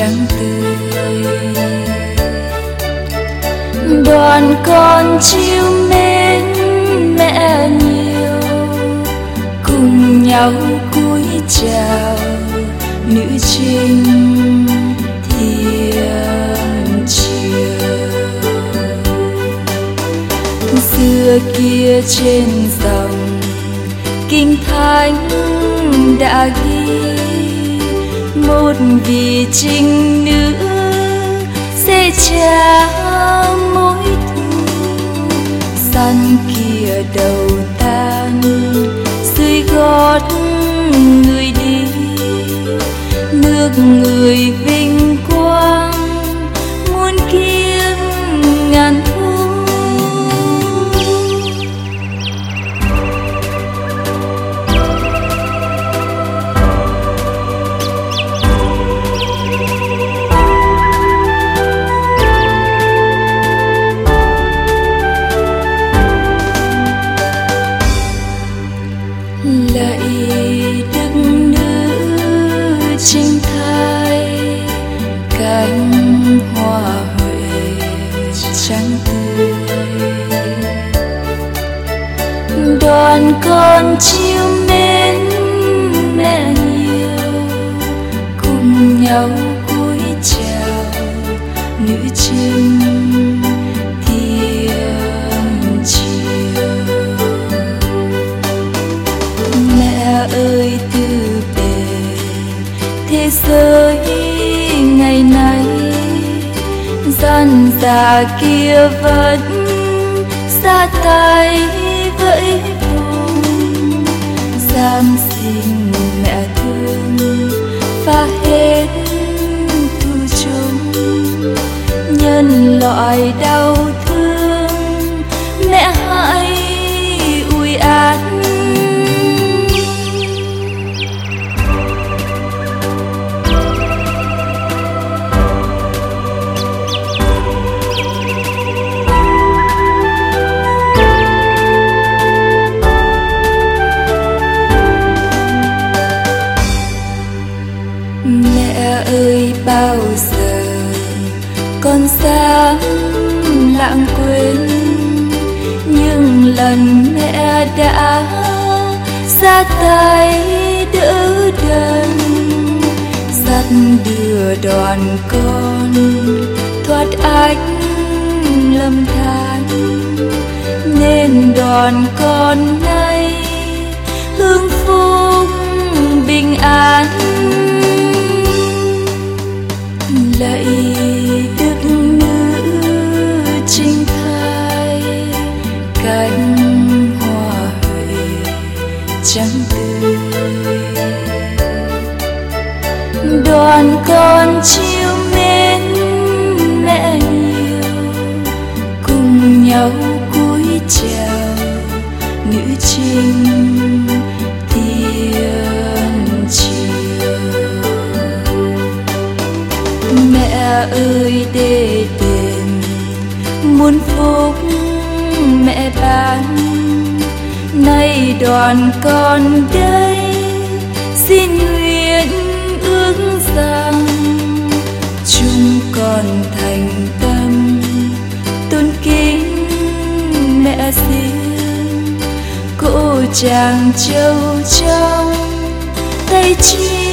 trắng tươi. Đoàn con chiêu mến mẹ nhiều, cùng nhau cúi chào nữ trinh thiên chiều xưa kia trên dòng kinh thánh đã ghi một vị trinh nữ. Sẽ trả mối thù. Săn kia đầu tan dưới gót người đi. Nước người vinh đức nữ trinh thai cánh hoa huệ trắng tươi. Đoàn con chiêu mến thế giới ngày nay. Gian già kia vẫn xa tay vẫy vùng giam xin mẹ thương và hết thu chung. Nhân loại đau lãng quên. Nhưng lần mẹ đã ra tay đỡ đần. Dắt đưa đoàn con, thoát ách lâm than. Nên đoàn con nay hương phúc bình an. Lạy trắng tươi đoàn con chiêu mến mẹ nhiều, cùng nhau cúi chào nữ trinh thiên chiều. mẹ ơi, để đền muôn phúc nay đoàn con đây. Xin nguyện ước rằng chúng con thành tâm tôn kính mẹ riêng cô chàng châu trong tay chia